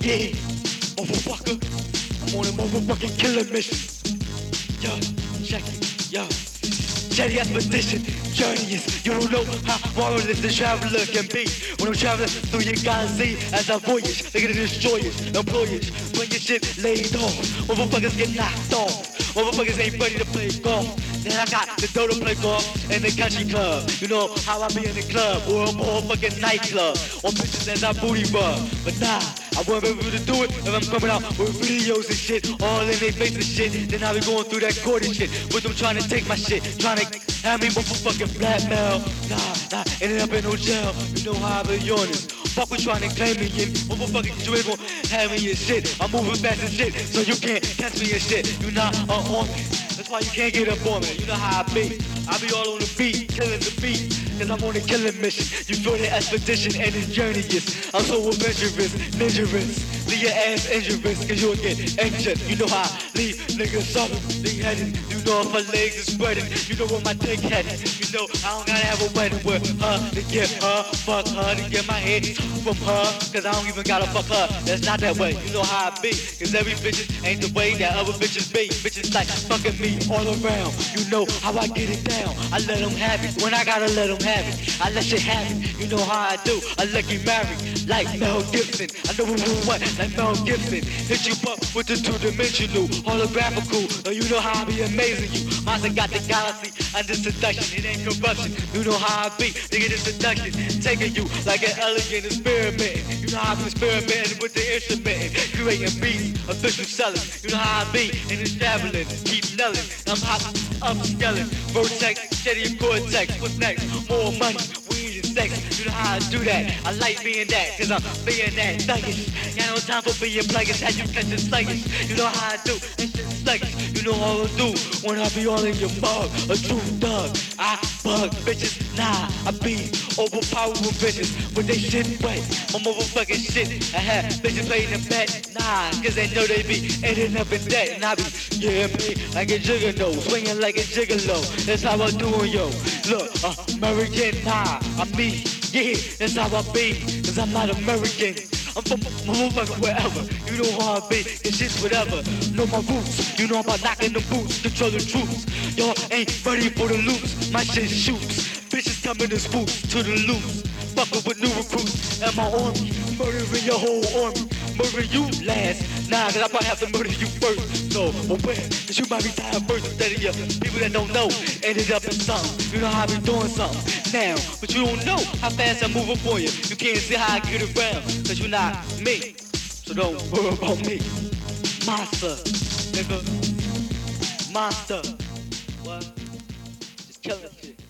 Yeah, motherfucker. I'm on a motherfucking killing mission. Yo, check it, yo. Jetty expedition, journeys. You don't know how marvelous the traveler can be. When I'm traveling through your galaxy as I voyage, they're gonna destroy it, employers. When your shit laid off, motherfuckers get knocked off. Motherfuckers ain't ready to play golf. Then I got the dough to play golf in the country club. You know how I be in the club or a motherfucking nightclub. On bitches as I booty rub. But nah, I won't be able to do it if I'm coming out with videos and shit. All in their face and shit. Then I be going through that court and shit. With them trying to take my shit. Trying to have me motherfucking blackmail. Nah, nah, ended up in no jail. You know how I be on this. Fuck with trying to claim me in motherfucking you ain't gon' have me in shit. I'm moving fast as shit, so you can't catch me in shit. You not on me. That's why you can't get up on me. You know how I be. I be all on the beat, killing the beat. Cause I'm on a killing mission. You feel the expedition and it's journeyous. I'm so adventurous, dangerous. Leave your ass injurious, cause you'll get injured. You know how I leave niggas up, they headed. You know if my legs is spreading. You know where my dick headed. You know I don't gotta have a wedding with her to get her, fuck her, to get my head from her. Cause I don't even gotta fuck her. That's not that way. You know how I be. Cause every bitch ain't the way that other bitches be. Bitches like fucking me all around. You know how I get it down. I let them have it when I gotta let them I let you have it. You know how I do. I let you marry like Mel Gibson. I know who what like Mel Gibson. Hit you up with the two-dimensional, holographical. Now you know how I be amazing you. Monster got the galaxy under seduction. It ain't corruption. You know how I be. Nigga, this seduction. Taking you like an elegant experiment. You know how I be experimenting with the instrument. Creating beats, official selling. You know how I be. And traveling. Keep nailing. I'm hot, up scaling. Vertex, steady cortex. What's next? More money. Weed and sex. You know how I do that. I like being that. Cause I'm being that thuggish. Got no time for being pluggish. How you catch it sluggish. You know how I do. Sluggish. You know how I do. When I be all in your mug. A true thug. I bug bitches. Nah, I be overpowering bitches. When they shit wet. My motherfucking shit. I have bitches playing the bet. Nah, cause they know they be ending up in debt. And I be, yeah, me, like a gigolo. Swinging like a gigolo. That's how I do it, yo. Look, uh, American, nah, I'm me. Yeah, that's how I be. Cause I'm not American. I'm from motherfucker wherever. You know how I be. It's just whatever. Know my roots. You know I'm about knocking the boots. Control the troops. Y'all ain't ready for the loops. My shit shoots. Coming in spooks to the loops. Fucking with new recruits and my army. Murdering your whole army. Murdering you last. Nah, cause I probably have to murder you first. So, aware. Cause you might be tired first instead of your people that don't know. Ended up in something. You know how I be doing something now. But you don't know how fast I'm moving for you. You can't see how I get around. Cause you're not me. So don't worry about me. Monster. Nigga. Monster. What? Just killing shit.